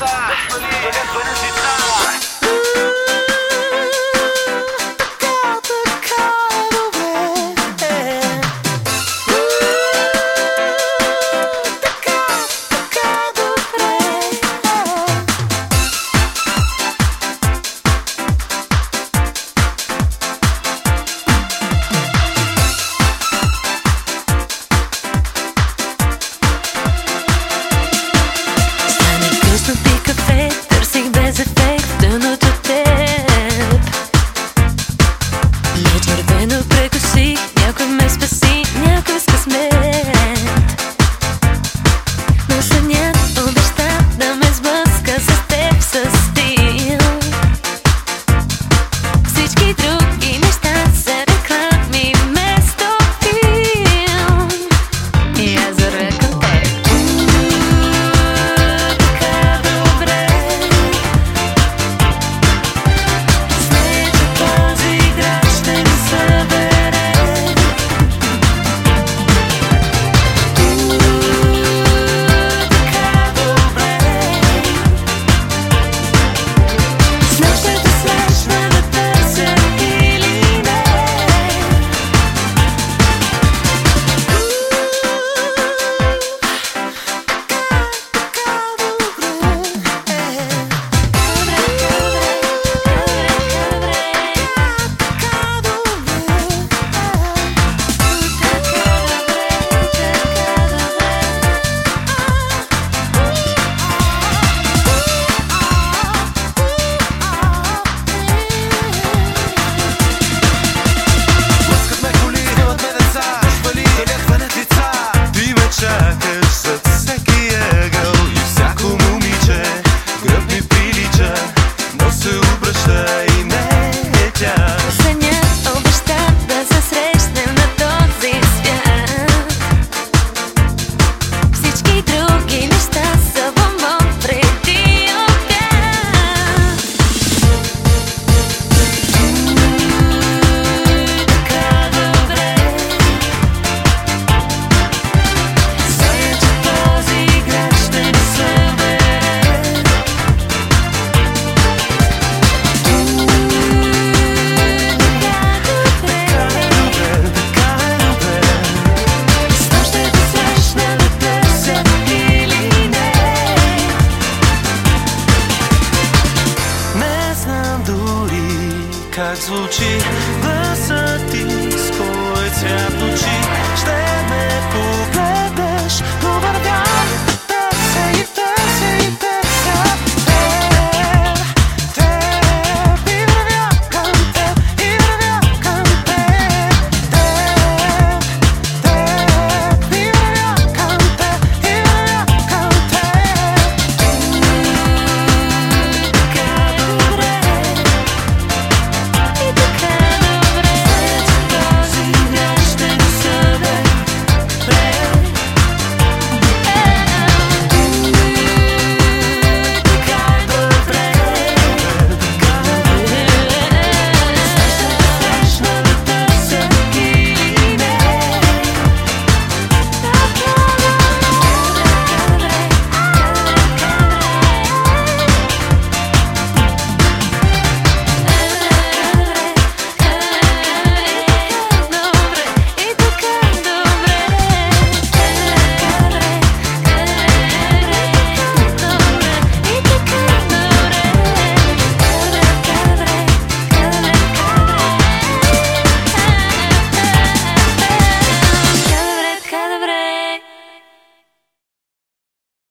这世力有点神奇。through. azul